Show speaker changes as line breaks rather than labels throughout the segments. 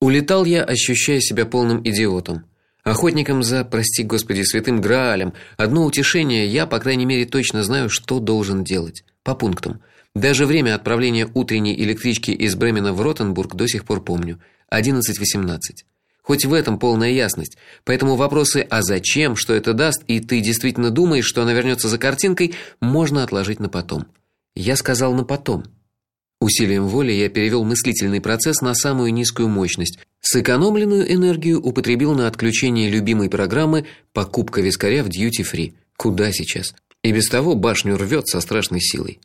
Улетал я, ощущая себя полным идиотом. Охотником за, прости Господи, святым Граалем. Одно утешение, я, по крайней мере, точно знаю, что должен делать. По пунктам. Даже время отправления утренней электрички из Бремена в Ротенбург до сих пор помню. 11:18. Хоть в этом полная ясность. Поэтому вопросы: а зачем, что это даст, и ты действительно думаешь, что она вернется за картинкой, можно отложить на потом. Я сказал на потом. Усилием воли я перевел мыслительный процесс на самую низкую мощность. Сэкономленную энергию употребил на отключение любимой программы покупка вискаря в free. Куда сейчас? И без того башню рвет со страшной силой.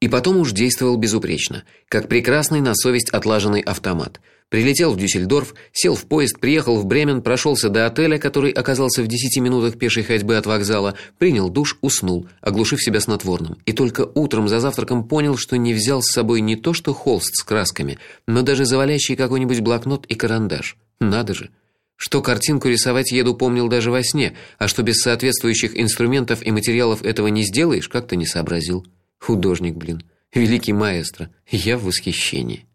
И потом уж действовал безупречно, как прекрасный на совесть отлаженный автомат. Прилетел в Дюссельдорф, сел в поезд, приехал в Бремен, прошелся до отеля, который оказался в десяти минутах пешей ходьбы от вокзала, принял душ, уснул, оглушив себя снотворным. И только утром за завтраком понял, что не взял с собой не то что холст с красками, но даже завалящий какой-нибудь блокнот и карандаш. Надо же. Что картинку рисовать еду помнил даже во сне, а что без соответствующих инструментов и материалов этого не сделаешь, как-то не сообразил. Художник, блин, великий маэстро. Я в восхищении.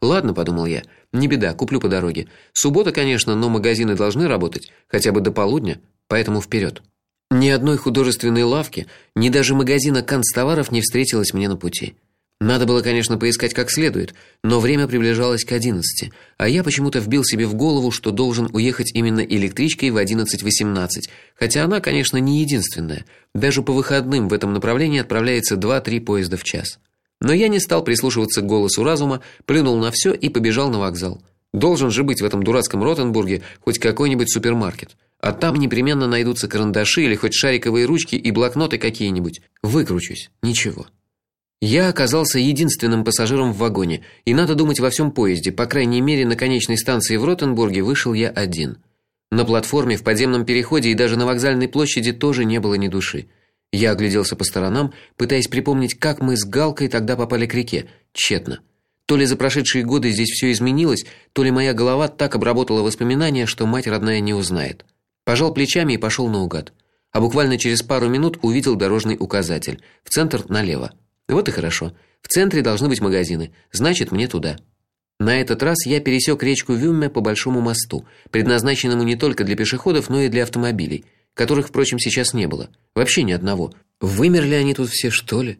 Ладно, подумал я. Не беда, куплю по дороге. Суббота, конечно, но магазины должны работать хотя бы до полудня, поэтому вперед. Ни одной художественной лавки, ни даже магазина канцтоваров не встретилось мне на пути. Надо было, конечно, поискать как следует, но время приближалось к одиннадцати, а я почему-то вбил себе в голову, что должен уехать именно электричкой в 11:18, хотя она, конечно, не единственная. Даже по выходным в этом направлении отправляется 2-3 поезда в час. Но я не стал прислушиваться к голосу разума, плюнул на все и побежал на вокзал. Должен же быть в этом дурацком Ротенбурге хоть какой-нибудь супермаркет. А там непременно найдутся карандаши или хоть шариковые ручки и блокноты какие-нибудь. Выкручусь. Ничего. Я оказался единственным пассажиром в вагоне, и надо думать во всем поезде, по крайней мере, на конечной станции в Ротенбурге вышел я один. На платформе, в подземном переходе и даже на вокзальной площади тоже не было ни души. Я огляделся по сторонам, пытаясь припомнить, как мы с Галкой тогда попали к реке. Тщетно. То ли за прошедшие годы здесь все изменилось, то ли моя голова так обработала воспоминания, что мать родная не узнает. Пожал плечами и пошел наугад. А буквально через пару минут увидел дорожный указатель. В центр налево. Вот и хорошо. В центре должны быть магазины. Значит, мне туда. На этот раз я пересек речку Вюмме по большому мосту, предназначенному не только для пешеходов, но и для автомобилей которых, впрочем, сейчас не было. Вообще ни одного. Вымерли они тут все, что ли?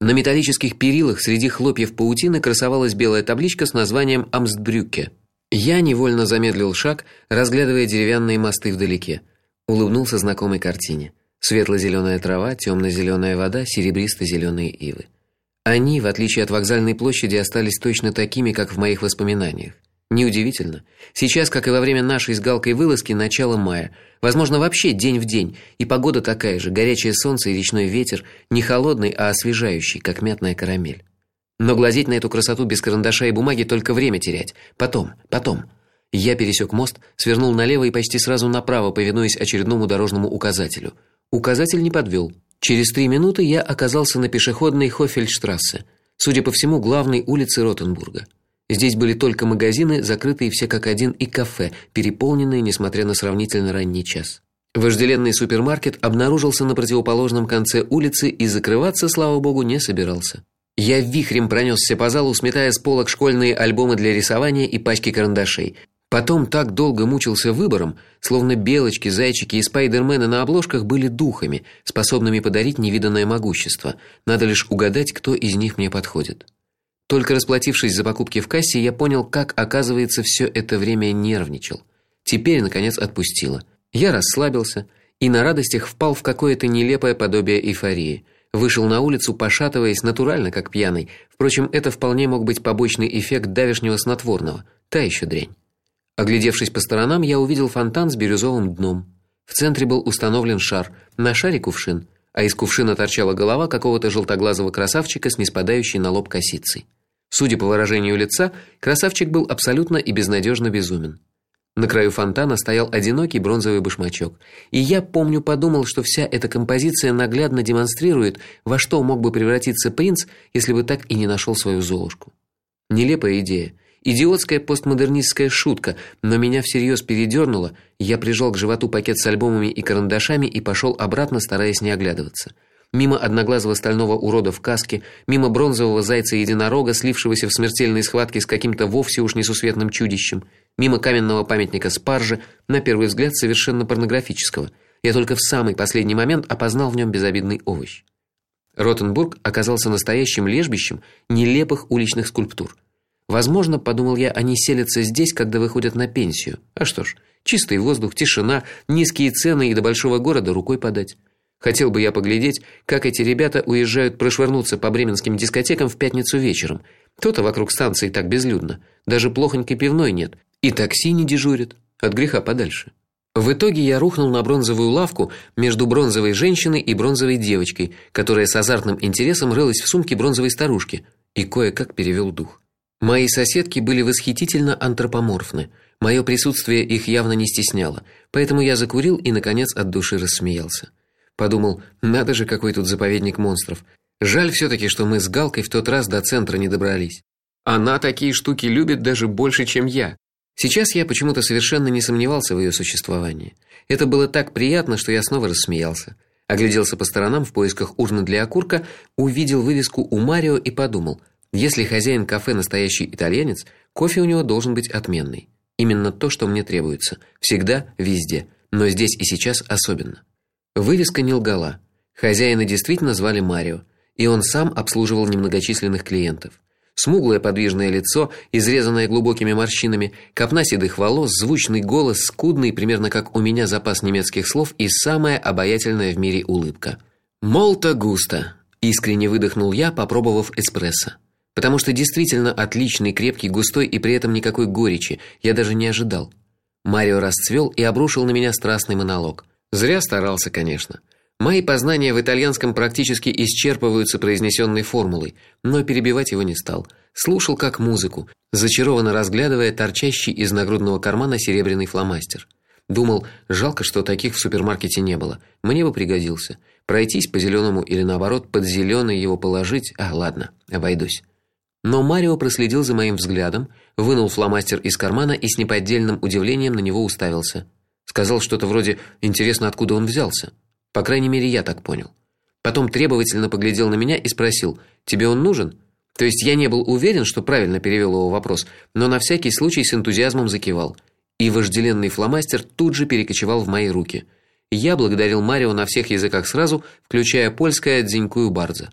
На металлических перилах среди хлопьев паутины красовалась белая табличка с названием Амстбрюкке. Я невольно замедлил шаг, разглядывая деревянные мосты вдалеке. Улыбнулся знакомой картине. Светло зеленая трава, темно зеленая вода, серебристо зеленые ивы. Они, в отличие от вокзальной площади, остались точно такими, как в моих воспоминаниях. Неудивительно. Сейчас, как и во время нашей с Галкой вылазки, начало мая. Возможно, вообще день в день, и погода такая же: горячее солнце и речной ветер, не холодный, а освежающий, как мятная карамель. Но глазеть на эту красоту без карандаша и бумаги только время терять. Потом, потом. Я пересек мост, свернул налево и почти сразу направо, повинуясь очередному дорожному указателю. Указатель не подвел. Через три минуты я оказался на пешеходной Хофельштрассе, судя по всему, главной улице Ротенбурга. Здесь были только магазины, закрытые все как один, и кафе, переполненные, несмотря на сравнительно ранний час. Вожделенный супермаркет обнаружился на противоположном конце улицы и закрываться, слава богу, не собирался. Я вихрем пронесся по залу, сметая с полок школьные альбомы для рисования и пачки карандашей. Потом так долго мучился выбором, словно белочки, зайчики и спайдермены на обложках были духами, способными подарить невиданное могущество. Надо лишь угадать, кто из них мне подходит. Только расплатившись за покупки в кассе, я понял, как, оказывается, все это время нервничал. Теперь наконец отпустило. Я расслабился и на радостях впал в какое-то нелепое подобие эйфории. Вышел на улицу, пошатываясь натурально, как пьяный. Впрочем, это вполне мог быть побочный эффект давешнего снотворного. Та еще дрянь. Оглядевшись по сторонам, я увидел фонтан с бирюзовым дном. В центре был установлен шар, на шаре кувшин, а из кувшина торчала голова какого-то желтоглазого красавчика с неспадающей на лоб косицей. Судя по выражению лица, красавчик был абсолютно и безнадежно безумен. На краю фонтана стоял одинокий бронзовый башмачок, и я, помню, подумал, что вся эта композиция наглядно демонстрирует, во что мог бы превратиться принц, если бы так и не нашел свою Золушку. Нелепая идея, идиотская постмодернистская шутка, но меня всерьез передернуло, я прижал к животу пакет с альбомами и карандашами и пошел обратно, стараясь не оглядываться мимо одноглазого стального урода в каске, мимо бронзового зайца-единорога, слившегося в смертельной схватке с каким-то вовсе уж несусветным чудищем. мимо каменного памятника спаржи, на первый взгляд совершенно порнографического. Я только в самый последний момент опознал в нем безобидный овощ. Ротенбург оказался настоящим лежбищем нелепых уличных скульптур. Возможно, подумал я, они селятся здесь, когда выходят на пенсию. А что ж, чистый воздух, тишина, низкие цены и до большого города рукой подать. Хотел бы я поглядеть, как эти ребята уезжают прошвырнуться по бременским дискотекам в пятницу вечером. То-то вокруг станции так безлюдно, даже плохонькой пивной нет, и такси не дежурит, от греха подальше. В итоге я рухнул на бронзовую лавку между бронзовой женщиной и бронзовой девочкой, которая с азартным интересом рылась в сумке бронзовой старушки, и кое-как перевел дух. Мои соседки были восхитительно антропоморфны. Мое присутствие их явно не стесняло, поэтому я закурил и наконец от души рассмеялся. Подумал: надо же, какой тут заповедник монстров. Жаль все таки что мы с Галкой в тот раз до центра не добрались. Она такие штуки любит даже больше, чем я. Сейчас я почему-то совершенно не сомневался в ее существовании. Это было так приятно, что я снова рассмеялся. Огляделся по сторонам в поисках урны для окурка, увидел вывеску у Марио и подумал: если хозяин кафе настоящий итальянец, кофе у него должен быть отменный. Именно то, что мне требуется, всегда, везде, но здесь и сейчас особенно. Вывеска не лгала. Хозяина действительно звали Марио, и он сам обслуживал немногочисленных клиентов. Смуглое подвижное лицо, изрезанное глубокими морщинами, копна седых волос, звучный голос, скудный, примерно как у меня запас немецких слов и самая обаятельная в мире улыбка. Молто густо, искренне выдохнул я, попробовав эспрессо. Потому что действительно отличный, крепкий, густой и при этом никакой горечи, я даже не ожидал. Марио расцвел и обрушил на меня страстный монолог. Зря старался, конечно. Мои познания в итальянском практически исчерпываются произнесенной формулой, но перебивать его не стал. Слушал как музыку, зачарованно разглядывая торчащий из нагрудного кармана серебряный фломастер. Думал, жалко, что таких в супермаркете не было. Мне бы пригодился. Пройтись по зеленому или наоборот под зеленый его положить. А, ладно, обойдусь. Но Марио проследил за моим взглядом, вынул фломастер из кармана и с неподдельным удивлением на него уставился. Сказал что-то вроде интересно, откуда он взялся. По крайней мере, я так понял. Потом требовательно поглядел на меня и спросил: "Тебе он нужен?" То есть я не был уверен, что правильно перевел его вопрос, но на всякий случай с энтузиазмом закивал. И вожделенный фломастер тут же перекочевал в мои руки. Я благодарил Марио на всех языках сразу, включая польское дзинькую бардза.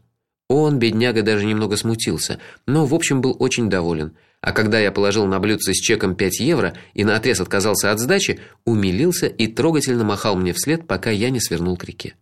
Он, бедняга, даже немного смутился, но в общем был очень доволен. А когда я положил на блюдце с чеком 5 евро и наотрез отказался от сдачи, умилился и трогательно махал мне вслед, пока я не свернул к реке.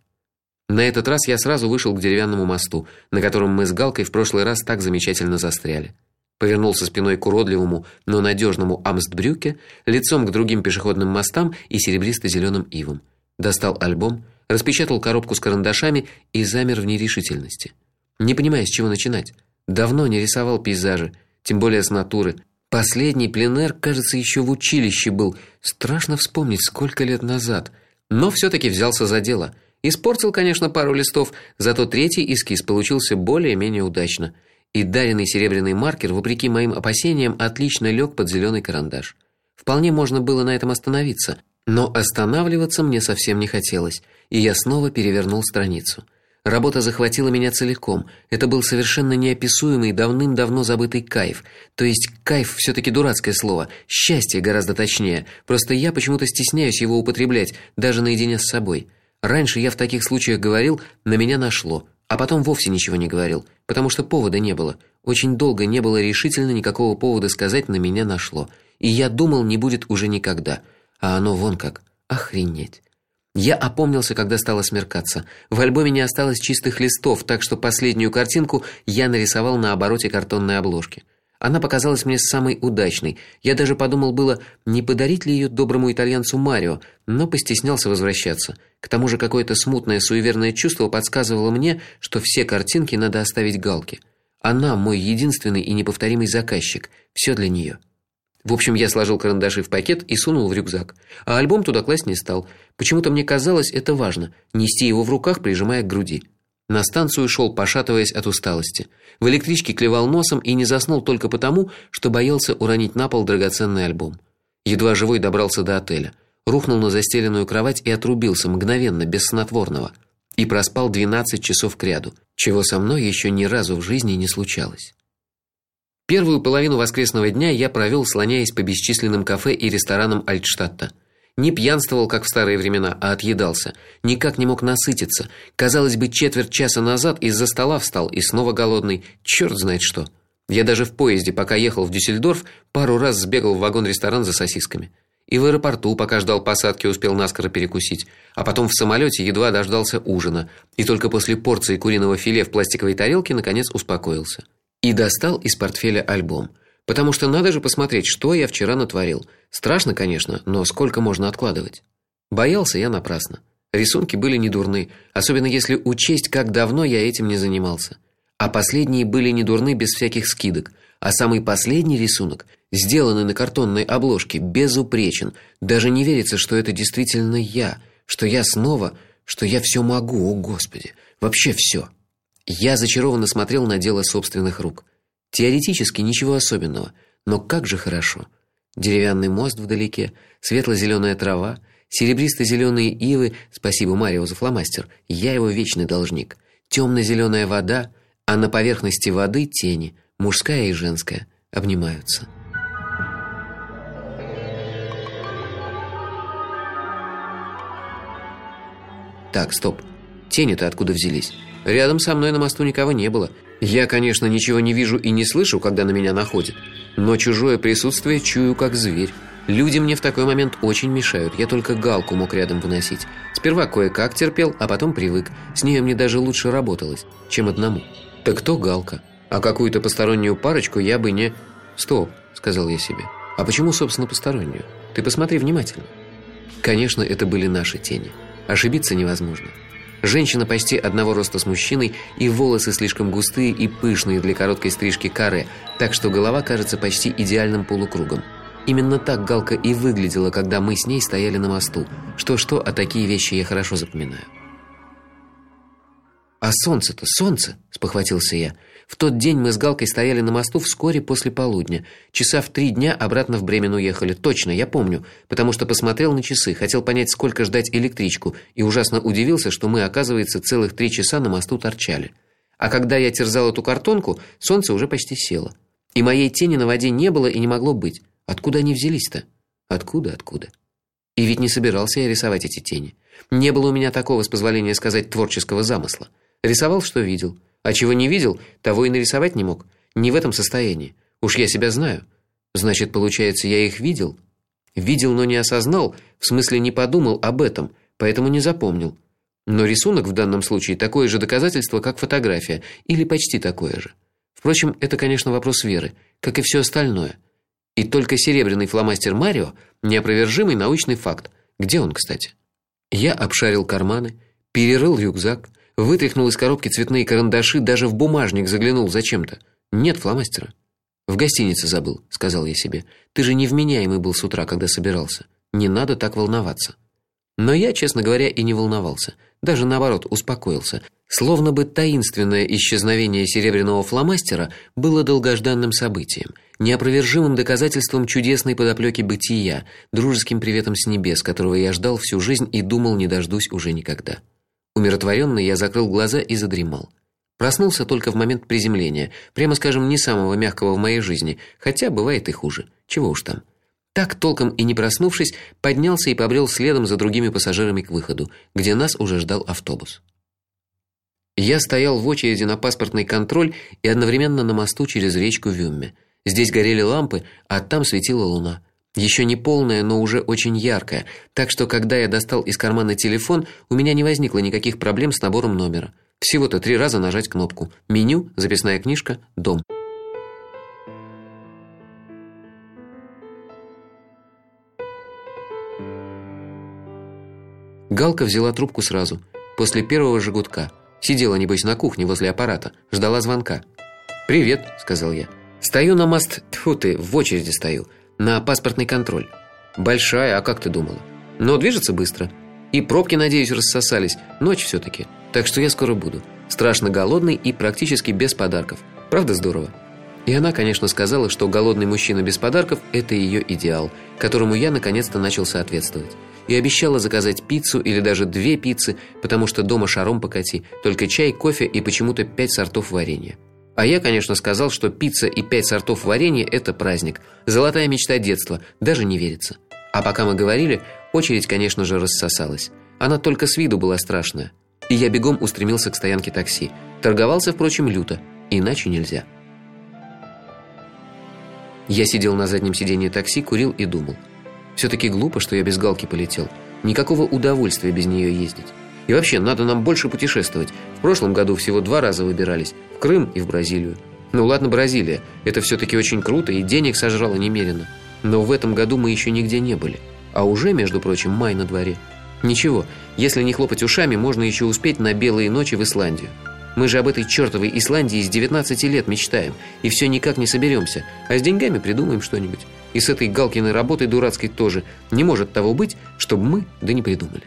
На этот раз я сразу вышел к деревянному мосту, на котором мы с Галкой в прошлый раз так замечательно застряли. Повернулся спиной к уродливому, но надежному Амстбрюке, лицом к другим пешеходным мостам и серебристо зеленым ивам. Достал альбом, распечатал коробку с карандашами и замер в нерешительности. Не понимая, с чего начинать. Давно не рисовал пейзажи, тем более с натуры. Последний пленэр, кажется, еще в училище был. Страшно вспомнить, сколько лет назад. Но все таки взялся за дело. Испортил, конечно, пару листов, зато третий эскиз получился более-менее удачно. И даренный серебряный маркер, вопреки моим опасениям, отлично лег под зеленый карандаш. Вполне можно было на этом остановиться, но останавливаться мне совсем не хотелось, и я снова перевернул страницу. Работа захватила меня целиком. Это был совершенно неописуемый, давным-давно забытый кайф. То есть кайф все таки дурацкое слово, счастье гораздо точнее. Просто я почему-то стесняюсь его употреблять даже наедине с собой. Раньше я в таких случаях говорил: "На меня нашло", а потом вовсе ничего не говорил, потому что повода не было. Очень долго не было решительно никакого повода сказать: "На меня нашло". И я думал, не будет уже никогда. А оно вон как. Охренеть. Я опомнился, когда стало смеркаться. В альбоме не осталось чистых листов, так что последнюю картинку я нарисовал на обороте картонной обложки. Она показалась мне самой удачной. Я даже подумал было, не подарить ли ее доброму итальянцу Марио, но постеснялся возвращаться. К тому же какое-то смутное суеверное чувство подсказывало мне, что все картинки надо оставить Галке. Она мой единственный и неповторимый заказчик. Все для нее. В общем, я сложил карандаши в пакет и сунул в рюкзак. А альбом туда класть не стал. Почему-то мне казалось это важно нести его в руках, прижимая к груди. На станцию шел, пошатываясь от усталости. В электричке клевал носом и не заснул только потому, что боялся уронить на пол драгоценный альбом. Едва живой добрался до отеля, рухнул на застеленную кровать и отрубился мгновенно, без снотворного. И проспал 12 часов кряду, чего со мной еще ни разу в жизни не случалось. Первую половину воскресного дня я провел, слоняясь по бесчисленным кафе и ресторанам Альтштадта. Не пьянствовал, как в старые времена, а отъедался. Никак не мог насытиться. Казалось бы, четверть часа назад из-за стола встал и снова голодный. Чёрт знает что. Я даже в поезде, пока ехал в Дюссельдорф, пару раз сбегал в вагон-ресторан за сосисками. И в аэропорту, пока ждал посадки, успел наскоро перекусить, а потом в самолете едва дождался ужина, и только после порции куриного филе в пластиковой тарелке наконец успокоился. И достал из портфеля альбом, потому что надо же посмотреть, что я вчера натворил. Страшно, конечно, но сколько можно откладывать? Боялся я напрасно. Рисунки были недурны, особенно если учесть, как давно я этим не занимался. А последние были недурны без всяких скидок, а самый последний рисунок, сделанный на картонной обложке, безупречен. Даже не верится, что это действительно я, что я снова, что я все могу, о господи, вообще все. Я зачарованно смотрел на дело собственных рук. Теоретически ничего особенного, но как же хорошо. Деревянный мост вдалеке, светло зеленая трава, серебристо зеленые ивы, спасибо Марио за фломастер. Я его вечный должник. темно зеленая вода, а на поверхности воды тени, мужская и женская, обнимаются. Так, стоп. Тени-то откуда взялись? Рядом со мной на мосту никого не было. Я, конечно, ничего не вижу и не слышу, когда на меня находят, но чужое присутствие чую как зверь. Люди мне в такой момент очень мешают. Я только галку мог рядом выносить. Сперва кое-как терпел, а потом привык. С ней мне даже лучше работалось, чем одному. Так кто Галка? А какую-то постороннюю парочку я бы не... Стоп, сказал я себе. А почему, собственно, постороннюю? Ты посмотри внимательно. Конечно, это были наши тени. Ошибиться невозможно. Женщина почти одного роста с мужчиной, и волосы слишком густые и пышные для короткой стрижки каре, так что голова кажется почти идеальным полукругом. Именно так Галка и выглядела, когда мы с ней стояли на мосту. Что-что, а такие вещи я хорошо запоминаю. А солнце-то, солнце, спохватился я. В тот день мы с Галкой стояли на мосту вскоре после полудня. Часа в три дня обратно в Бремен уехали. Точно, я помню, потому что посмотрел на часы, хотел понять, сколько ждать электричку, и ужасно удивился, что мы, оказывается, целых три часа на мосту торчали. А когда я терзал эту картонку, солнце уже почти село. И моей тени на воде не было и не могло быть. Откуда они взялись-то? Откуда, откуда? И ведь не собирался я рисовать эти тени. Не было у меня такого, с позволения сказать, творческого замысла. Рисовал, что видел, а чего не видел, того и нарисовать не мог. Не в этом состоянии. Уж я себя знаю. Значит, получается, я их видел. Видел, но не осознал, в смысле не подумал об этом, поэтому не запомнил. Но рисунок в данном случае такое же доказательство, как фотография, или почти такое же. Впрочем, это, конечно, вопрос веры, как и все остальное. И только серебряный фломастер Марио неопровержимый научный факт. Где он, кстати? Я обшарил карманы, перерыл рюкзак, Вытряхнул из коробки цветные карандаши, даже в бумажник заглянул зачем-то. Нет фломастера. В гостинице забыл, сказал я себе. Ты же невменяемый был с утра, когда собирался. Не надо так волноваться. Но я, честно говоря, и не волновался, даже наоборот, успокоился. Словно бы таинственное исчезновение серебряного фломастера было долгожданным событием, неопровержимым доказательством чудесной подоплеки бытия, дружеским приветом с небес, которого я ждал всю жизнь и думал, не дождусь уже никогда. Умиротворенный я закрыл глаза и задремал. Проснулся только в момент приземления, прямо скажем, не самого мягкого в моей жизни, хотя бывает и хуже. Чего уж там. Так толком и не проснувшись, поднялся и побрел следом за другими пассажирами к выходу, где нас уже ждал автобус. Я стоял в очереди на паспортный контроль и одновременно на мосту через речку Вюмме. Здесь горели лампы, а там светила луна. Еще не полная, но уже очень яркая, так что когда я достал из кармана телефон, у меня не возникло никаких проблем с набором номера. Всего-то три раза нажать кнопку: меню, записная книжка, дом. Галка взяла трубку сразу, после первого же Сидела небось на кухне возле аппарата, ждала звонка. "Привет", сказал я. "Стою на мост, тьфу ты, в очереди стою на паспортный контроль. Большая, а как ты думала? Но движется быстро. И пробки, надеюсь, рассосались. Ночь все таки Так что я скоро буду. Страшно голодный и практически без подарков. Правда здорово? И она, конечно, сказала, что голодный мужчина без подарков это ее идеал, которому я наконец-то начал соответствовать. И обещала заказать пиццу или даже две пиццы, потому что дома шаром покати, только чай, кофе и почему-то пять сортов варенья. А я, конечно, сказал, что пицца и пять сортов варенья это праздник. Золотая мечта детства, даже не верится. А пока мы говорили, очередь, конечно же, рассосалась. Она только с виду была страшная. И я бегом устремился к стоянке такси. Торговался, впрочем, люто, иначе нельзя. Я сидел на заднем сиденье такси, курил и думал. все таки глупо, что я без галки полетел. Никакого удовольствия без нее ездить. И вообще, надо нам больше путешествовать. В прошлом году всего два раза выбирались в Крым и в Бразилию. Ну ладно, Бразилия. Это все таки очень круто и денег сожрало немерено. Но в этом году мы еще нигде не были. А уже, между прочим, май на дворе. Ничего, если не хлопать ушами, можно еще успеть на белые ночи в Исландию. Мы же об этой чертовой Исландии с 19 лет мечтаем, и все никак не соберемся. А с деньгами придумаем что-нибудь. И с этой Галкиной работой дурацкой тоже. Не может того быть, чтобы мы да не придумали.